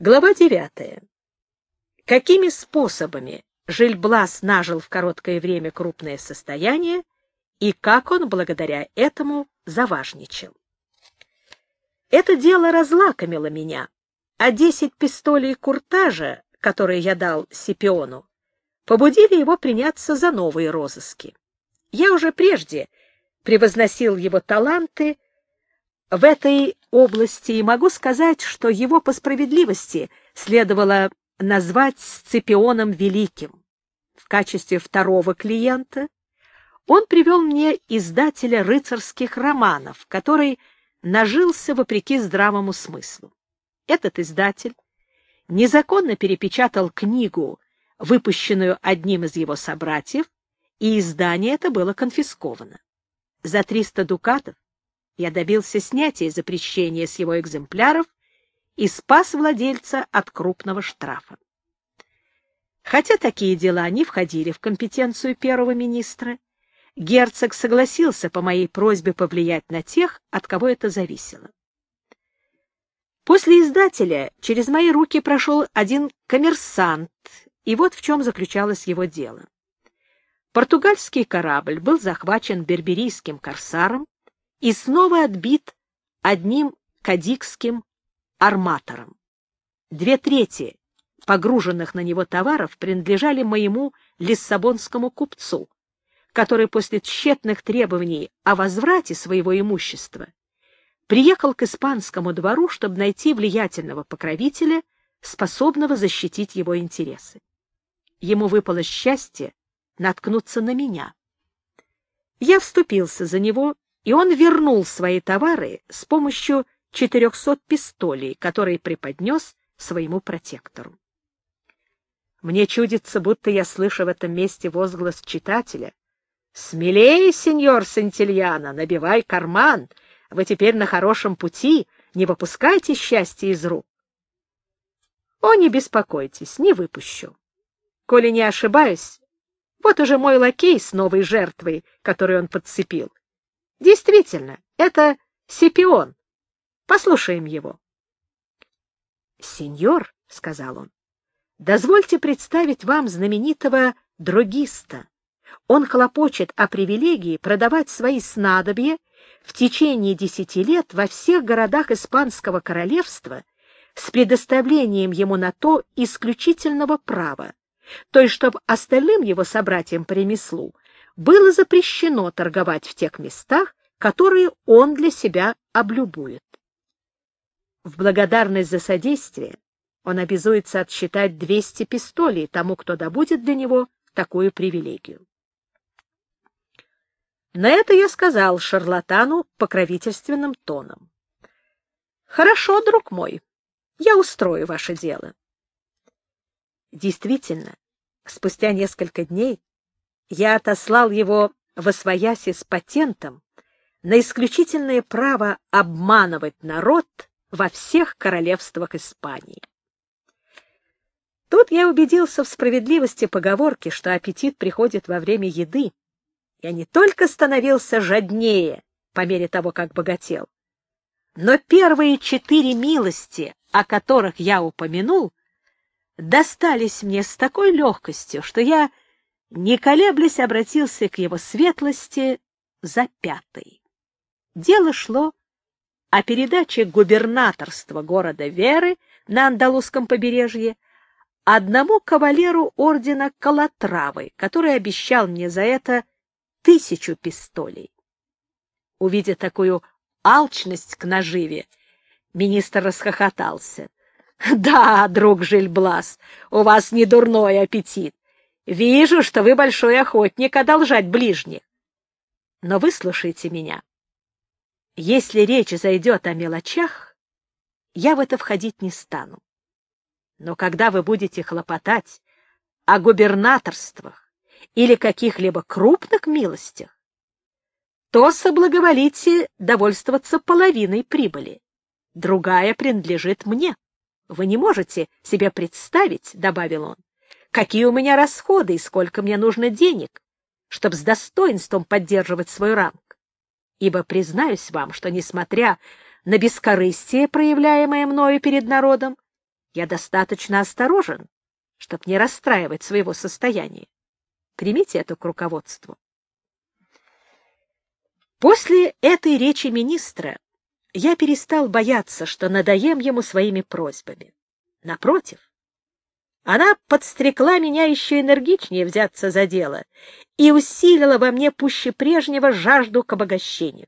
Глава девятая. Какими способами Жильблас нажил в короткое время крупное состояние и как он благодаря этому заважничал? Это дело разлакомило меня, а десять пистолей куртажа, которые я дал Сипиону, побудили его приняться за новые розыски. Я уже прежде превозносил его таланты в этой области и могу сказать, что его по справедливости следовало назвать Сципионом Великим. В качестве второго клиента он привел мне издателя рыцарских романов, который нажился вопреки здравому смыслу. Этот издатель незаконно перепечатал книгу, выпущенную одним из его собратьев, и издание это было конфисковано. За 300 дукатов я добился снятия запрещения с его экземпляров и спас владельца от крупного штрафа. Хотя такие дела не входили в компетенцию первого министра, герцог согласился по моей просьбе повлиять на тех, от кого это зависело. После издателя через мои руки прошел один коммерсант, и вот в чем заключалось его дело. Португальский корабль был захвачен берберийским корсаром, и снова отбит одним кадикским арматором. Две трети погруженных на него товаров принадлежали моему лиссабонскому купцу, который после тщетных требований о возврате своего имущества приехал к испанскому двору, чтобы найти влиятельного покровителя, способного защитить его интересы. Ему выпало счастье наткнуться на меня. Я вступился за него и он вернул свои товары с помощью 400 пистолей, которые преподнес своему протектору. Мне чудится, будто я слышу в этом месте возглас читателя. «Смелее, сеньор Сантильяна, набивай карман! Вы теперь на хорошем пути, не выпускайте счастье из рук!» «О, не беспокойтесь, не выпущу. Коли не ошибаюсь, вот уже мой лакей с новой жертвой, которую он подцепил. Действительно, это Сипион. Послушаем его. «Сеньор», — сказал он, — «дозвольте представить вам знаменитого другиста. Он хлопочет о привилегии продавать свои снадобья в течение десяти лет во всех городах Испанского королевства с предоставлением ему на то исключительного права, то есть чтобы остальным его собратьям по ремеслу было запрещено торговать в тех местах, которые он для себя облюбует. В благодарность за содействие он обязуется отсчитать 200 пистолей тому, кто добудет для него такую привилегию. На это я сказал шарлатану покровительственным тоном. «Хорошо, друг мой, я устрою ваше дело». Действительно, спустя несколько дней я отослал его в Освояси с патентом на исключительное право обманывать народ во всех королевствах Испании. Тут я убедился в справедливости поговорки, что аппетит приходит во время еды. Я не только становился жаднее по мере того, как богател, но первые четыре милости, о которых я упомянул, достались мне с такой легкостью, что я не колеблясь, обратился к его светлости за пятой. Дело шло о передаче губернаторства города Веры на Андалузском побережье одному кавалеру ордена Калатравы, который обещал мне за это тысячу пистолей. Увидя такую алчность к наживе, министр расхохотался. — Да, друг Жильблас, у вас не дурной аппетит. Вижу, что вы большой охотник одолжать ближних. Но выслушайте меня. Если речь зайдет о мелочах, я в это входить не стану. Но когда вы будете хлопотать о губернаторствах или каких-либо крупных милостях, то соблаговолите довольствоваться половиной прибыли. Другая принадлежит мне. Вы не можете себе представить, — добавил он, какие у меня расходы и сколько мне нужно денег, чтобы с достоинством поддерживать свой ранг. Ибо признаюсь вам, что, несмотря на бескорыстие, проявляемое мною перед народом, я достаточно осторожен, чтобы не расстраивать своего состояния. Примите это к руководству. После этой речи министра я перестал бояться, что надоем ему своими просьбами. Напротив, она подстрекла меня еще энергичнее взяться за дело и усилила во мне пуще прежнего жажду к обогащению.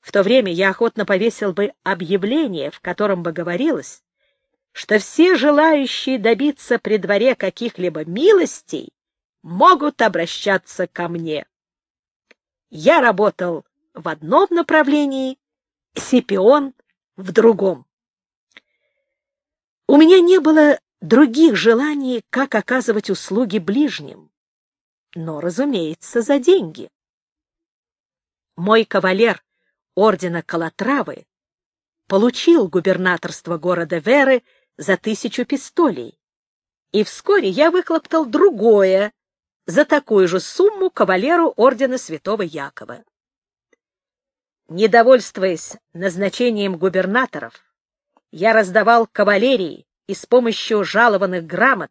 В то время я охотно повесил бы объявление, в котором бы говорилось, что все желающие добиться при дворе каких-либо милостей могут обращаться ко мне. Я работал в одном направлении, Сипион — в другом. У меня не было других желаний, как оказывать услуги ближним, но, разумеется, за деньги. Мой кавалер ордена Калатравы получил губернаторство города Веры за тысячу пистолей, и вскоре я выхлоптал другое за такую же сумму кавалеру ордена святого Якова. Недовольствуясь назначением губернаторов, я раздавал кавалерии и с помощью жалованных грамот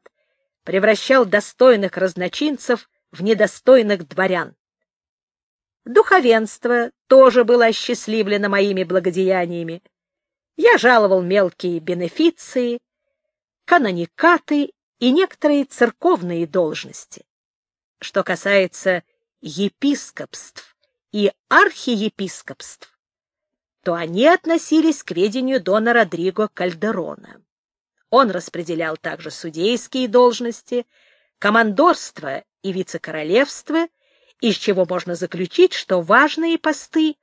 превращал достойных разночинцев в недостойных дворян. Духовенство тоже было осчастливлено моими благодеяниями. Я жаловал мелкие бенефиции, каноникаты и некоторые церковные должности. Что касается епископств и архиепископств, то они относились к ведению дона Родриго Кальдерона. Он распределял также судейские должности, командорство и вице-королевство, из чего можно заключить, что важные посты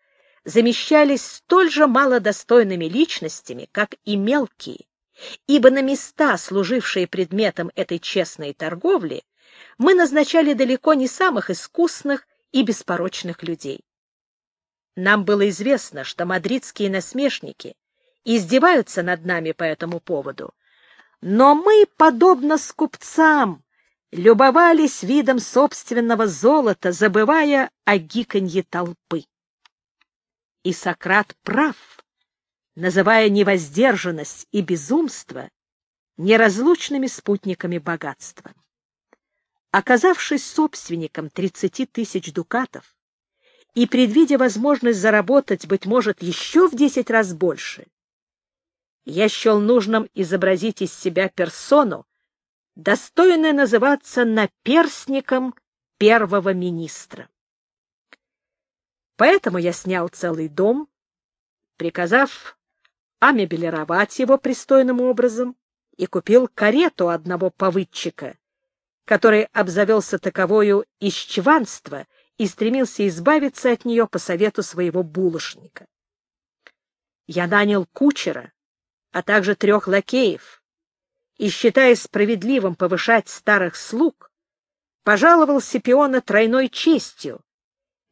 замещались столь же малодостойными личностями, как и мелкие, ибо на места, служившие предметом этой честной торговли, мы назначали далеко не самых искусных и беспорочных людей. Нам было известно, что мадридские насмешники издеваются над нами по этому поводу, но мы, подобно скупцам, любовались видом собственного золота, забывая о гиканье толпы. И Сократ прав, называя невоздержанность и безумство неразлучными спутниками богатства. Оказавшись собственником 30 тысяч дукатов и предвидя возможность заработать, быть может, еще в 10 раз больше, я счел нужным изобразить из себя персону, достойную называться наперсником первого министра. Поэтому я снял целый дом, приказав амебелировать его пристойным образом, и купил карету одного повыдчика, который обзавелся таковою из чванства и стремился избавиться от нее по совету своего булочника. Я нанял кучера, а также трех лакеев, и, считая справедливым повышать старых слуг, пожаловал Сипиона тройной честью,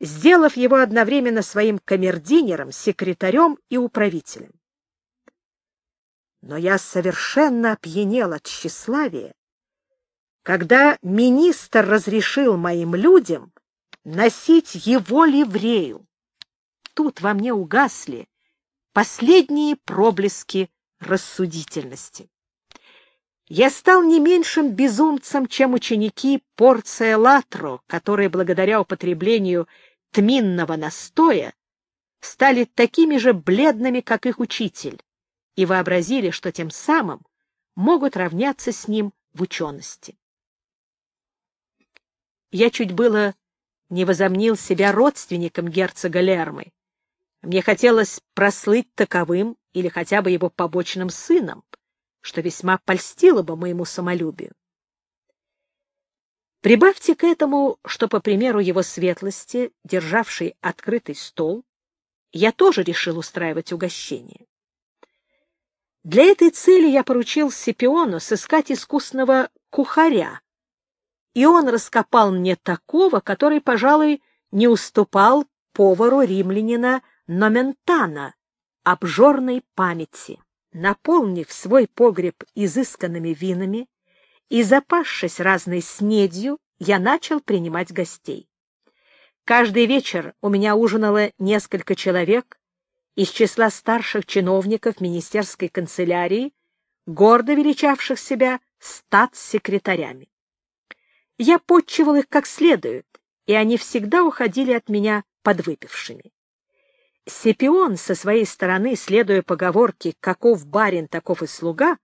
сделав его одновременно своим камердинером, секретарем и управителем. Но я совершенно опьянел от тщеславия, когда министр разрешил моим людям носить его ливрею. Тут во мне угасли последние проблески рассудительности. Я стал не меньшим безумцем, чем ученики Порция Латро, которые благодаря употреблению тминного настоя стали такими же бледными, как их учитель, и вообразили, что тем самым могут равняться с ним в учености. Я чуть было не возомнил себя родственником герцога Лермы. Мне хотелось прослыть таковым или хотя бы его побочным сыном, что весьма польстило бы моему самолюбию. Прибавьте к этому, что, по примеру его светлости, державший открытый стол, я тоже решил устраивать угощение. Для этой цели я поручил Сипиону сыскать искусного кухаря, и он раскопал мне такого, который, пожалуй, не уступал повару римлянина Номентана, обжорной памяти. Наполнив свой погреб изысканными винами и запасшись разной снедью, я начал принимать гостей. Каждый вечер у меня ужинало несколько человек из числа старших чиновников министерской канцелярии, гордо величавших себя статс-секретарями. Я подчивал их как следует, и они всегда уходили от меня подвыпившими. Сепион, со своей стороны, следуя поговорке «каков барин, таков и слуга»,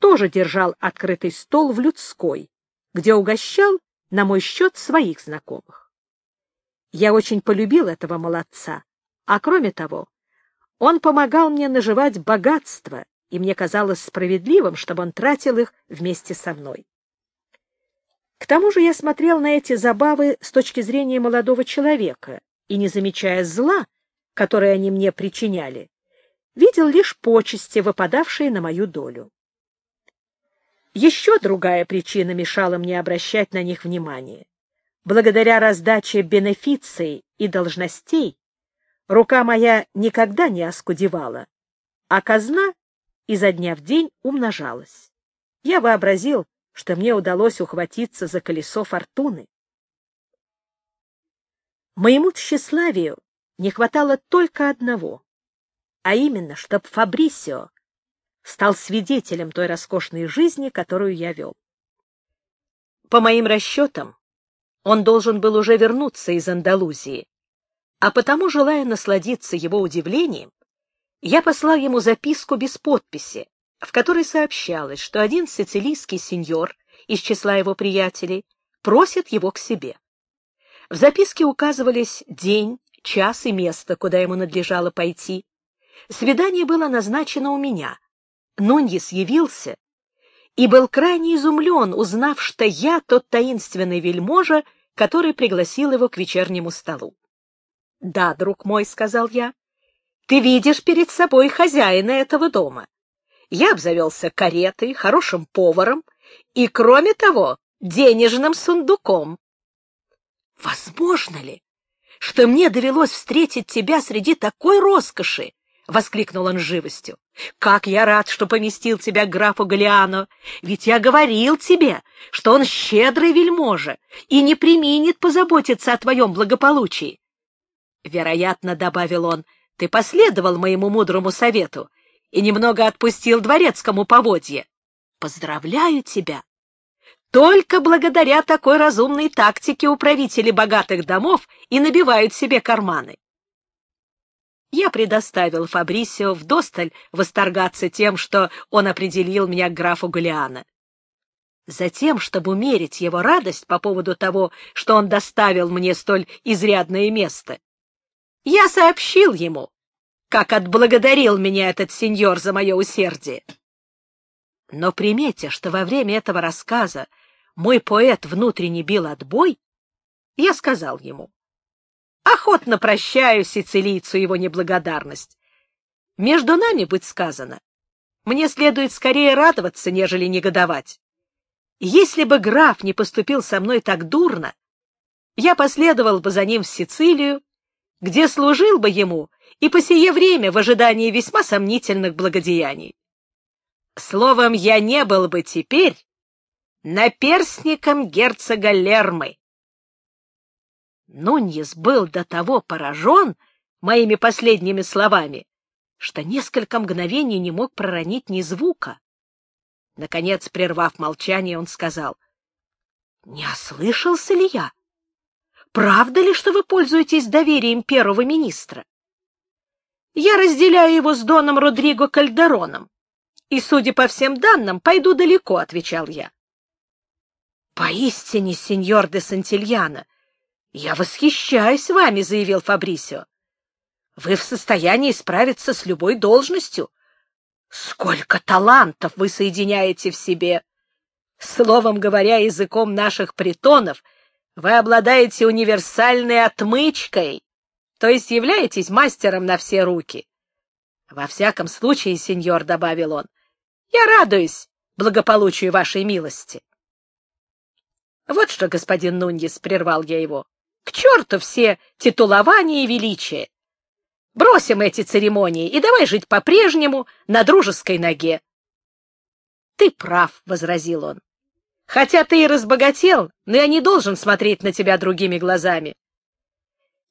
тоже держал открытый стол в людской, где угощал на мой счет своих знакомых. Я очень полюбил этого молодца, а кроме того, он помогал мне наживать богатство, и мне казалось справедливым, чтобы он тратил их вместе со мной. К тому же я смотрел на эти забавы с точки зрения молодого человека и, не замечая зла, которое они мне причиняли, видел лишь почести, выпадавшие на мою долю. Еще другая причина мешала мне обращать на них внимание. Благодаря раздаче бенефиций и должностей рука моя никогда не оскудевала, а казна изо дня в день умножалась. Я вообразил, что мне удалось ухватиться за колесо фортуны. Моему тщеславию не хватало только одного, а именно, чтоб Фабрисио стал свидетелем той роскошной жизни, которую я вел. По моим расчетам, он должен был уже вернуться из Андалузии, а потому, желая насладиться его удивлением, я послал ему записку без подписи, в которой сообщалось, что один сицилийский сеньор из числа его приятелей просит его к себе. В записке указывались день, час и место, куда ему надлежало пойти. Свидание было назначено у меня. Нуньес явился и был крайне изумлен, узнав, что я тот таинственный вельможа, который пригласил его к вечернему столу. — Да, друг мой, — сказал я, — ты видишь перед собой хозяина этого дома. Я обзавелся каретой, хорошим поваром и, кроме того, денежным сундуком. Возможно ли, что мне довелось встретить тебя среди такой роскоши? — воскликнул он живостью. — Как я рад, что поместил тебя графу Галиано! Ведь я говорил тебе, что он щедрый вельможа и не применит позаботиться о твоем благополучии. Вероятно, — добавил он, — ты последовал моему мудрому совету и немного отпустил дворецкому поводье. Поздравляю тебя! Только благодаря такой разумной тактике управители богатых домов и набивают себе карманы. Я предоставил Фабрисио вдосталь восторгаться тем, что он определил меня к графу Галиана. Затем, чтобы умерить его радость по поводу того, что он доставил мне столь изрядное место, я сообщил ему, как отблагодарил меня этот сеньор за мое усердие. Но приметя, что во время этого рассказа мой поэт внутренне бил отбой, я сказал ему, охотно прощаю сицилийцу его неблагодарность. Между нами, быть сказано, мне следует скорее радоваться, нежели негодовать. Если бы граф не поступил со мной так дурно, я последовал бы за ним в Сицилию, где служил бы ему и по сие время в ожидании весьма сомнительных благодеяний. Словом, я не был бы теперь наперсником герцога Лермы. Нуньес был до того поражен моими последними словами, что несколько мгновений не мог проронить ни звука. Наконец, прервав молчание, он сказал, — Не ослышался ли я? Правда ли, что вы пользуетесь доверием первого министра? Я разделяю его с Доном Родриго Кальдероном, и, судя по всем данным, пойду далеко, — отвечал я. — Поистине, сеньор де Сантильяна, я восхищаюсь вами, — заявил Фабрисио. — Вы в состоянии справиться с любой должностью. Сколько талантов вы соединяете в себе! Словом говоря, языком наших притонов, вы обладаете универсальной отмычкой, то есть являетесь мастером на все руки. Во всяком случае, сеньор, — добавил он, — я радуюсь благополучию вашей милости. Вот что, господин Нуньес, — прервал я его, — к черту все титулования и величия. Бросим эти церемонии и давай жить по-прежнему на дружеской ноге. — Ты прав, — возразил он. — Хотя ты и разбогател, но я не должен смотреть на тебя другими глазами.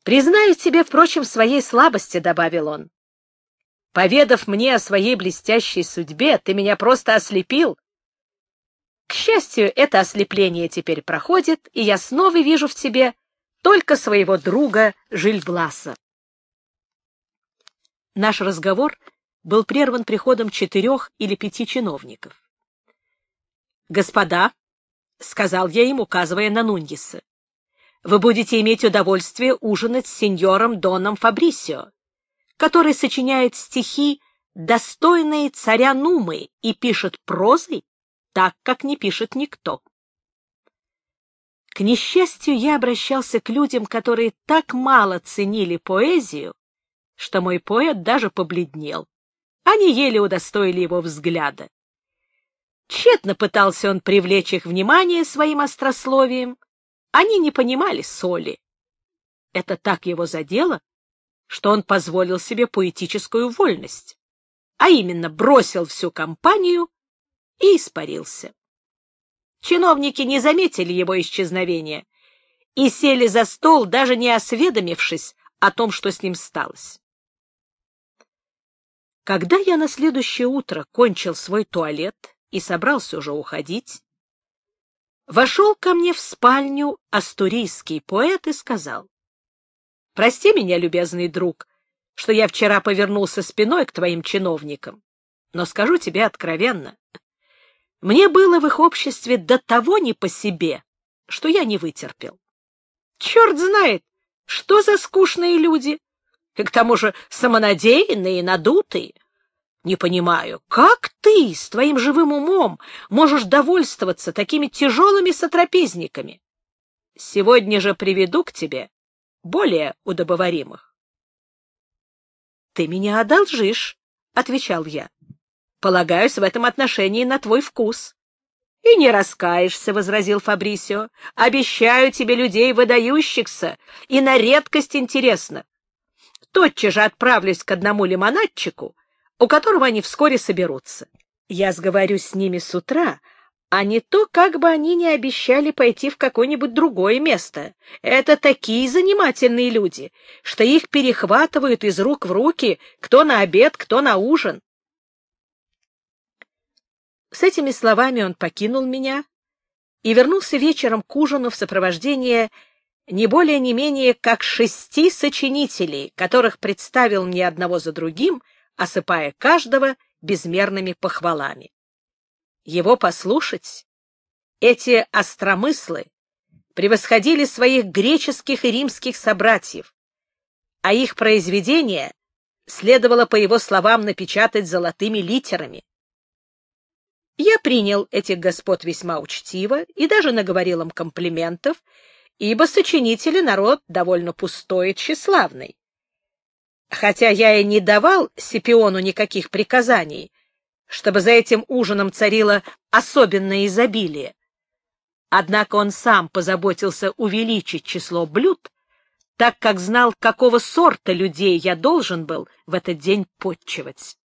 Признаю тебе, впрочем, своей слабости, — добавил он. Поведав мне о своей блестящей судьбе, ты меня просто ослепил. К счастью, это ослепление теперь проходит, и я снова вижу в тебе только своего друга Жильбласа. Наш разговор был прерван приходом четырех или пяти чиновников. «Господа», — сказал я им, указывая на Нуньеса, — «вы будете иметь удовольствие ужинать с сеньором Доном Фабрисио, который сочиняет стихи, достойные царя Нумы, и пишет прозой, так, как не пишет никто. К несчастью, я обращался к людям, которые так мало ценили поэзию, что мой поэт даже побледнел. Они еле удостоили его взгляда. Тщетно пытался он привлечь их внимание своим острословием. Они не понимали соли. Это так его задело, что он позволил себе поэтическую вольность, а именно бросил всю компанию и испарился. Чиновники не заметили его исчезновения и сели за стол, даже не осведомившись о том, что с ним сталось. Когда я на следующее утро кончил свой туалет и собрался уже уходить, вошел ко мне в спальню астурийский поэт и сказал, «Прости меня, любезный друг, что я вчера повернулся спиной к твоим чиновникам, но скажу тебе откровенно, мне было в их обществе до того не по себе, что я не вытерпел. Черт знает, что за скучные люди, и к тому же самонадеянные и надутые. Не понимаю, как ты с твоим живым умом можешь довольствоваться такими тяжелыми сотрапезниками? Сегодня же приведу к тебе более удобоваримых. — Ты меня одолжишь, — отвечал я. Полагаюсь в этом отношении на твой вкус. — И не раскаешься, — возразил Фабрисио. — Обещаю тебе людей выдающихся и на редкость интересно. Тотчас же отправлюсь к одному лимонадчику, у которого они вскоре соберутся. Я сговорюсь с ними с утра, а не то, как бы они не обещали пойти в какое-нибудь другое место. Это такие занимательные люди, что их перехватывают из рук в руки, кто на обед, кто на ужин. С этими словами он покинул меня и вернулся вечером к ужину в сопровождении не более не менее как шести сочинителей, которых представил мне одного за другим, осыпая каждого безмерными похвалами. Его послушать, эти остромыслы превосходили своих греческих и римских собратьев, а их произведения следовало, по его словам, напечатать золотыми литерами. Я принял этих господ весьма учтиво и даже наговорил им комплиментов, ибо сочинители народ довольно пустой и тщеславный. Хотя я и не давал Сипиону никаких приказаний, чтобы за этим ужином царило особенное изобилие. Однако он сам позаботился увеличить число блюд, так как знал, какого сорта людей я должен был в этот день подчивать.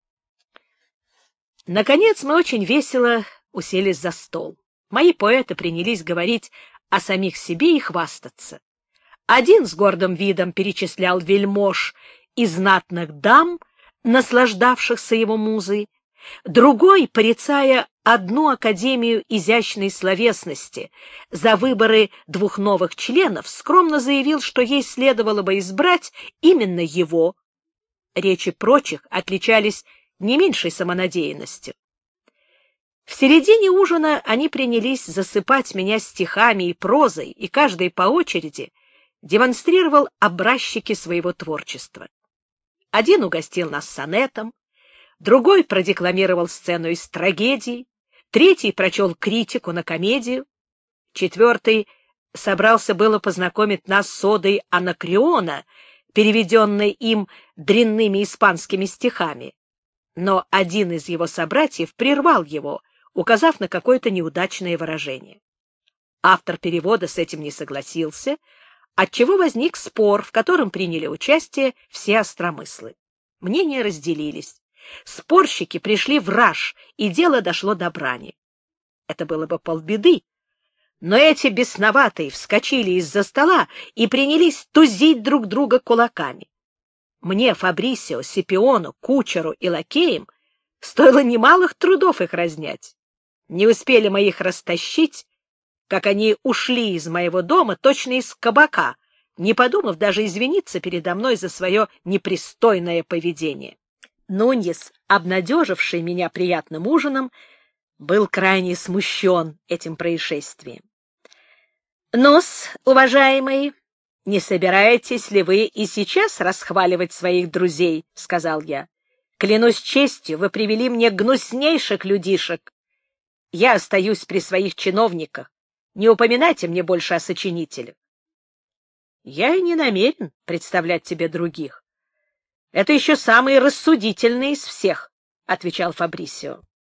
Наконец мы очень весело уселись за стол. Мои поэты принялись говорить о самих себе и хвастаться. Один с гордым видом перечислял вельмож и знатных дам, наслаждавшихся его музой, другой, порицая одну Академию изящной словесности за выборы двух новых членов, скромно заявил, что ей следовало бы избрать именно его. Речи прочих отличались не меньшей самонадеянностью. В середине ужина они принялись засыпать меня стихами и прозой, и каждый по очереди демонстрировал образчики своего творчества. Один угостил нас сонетом, другой продекламировал сцену из трагедии, третий прочел критику на комедию, четвертый собрался было познакомить нас с одой Анакреона, переведенной им дрянными испанскими стихами, но один из его собратьев прервал его, указав на какое-то неудачное выражение. Автор перевода с этим не согласился, отчего возник спор, в котором приняли участие все остромыслы. Мнения разделились. Спорщики пришли в раж, и дело дошло до брани. Это было бы полбеды, но эти бесноватые вскочили из-за стола и принялись тузить друг друга кулаками. Мне, Фабрисио, Сипиону, кучеру и лакеям стоило немалых трудов их разнять. Не успели мы их растащить, как они ушли из моего дома точно из кабака, не подумав даже извиниться передо мной за свое непристойное поведение. Нуньес, обнадеживший меня приятным ужином, был крайне смущен этим происшествием. Нос, уважаемый, не собираетесь ли вы и сейчас расхваливать своих друзей? — сказал я. — Клянусь честью, вы привели мне гнуснейших людишек. Я остаюсь при своих чиновниках. Не упоминайте мне больше о сочинителях. — Я и не намерен представлять тебе других. — Это еще самые рассудительные из всех, — отвечал Фабрисио.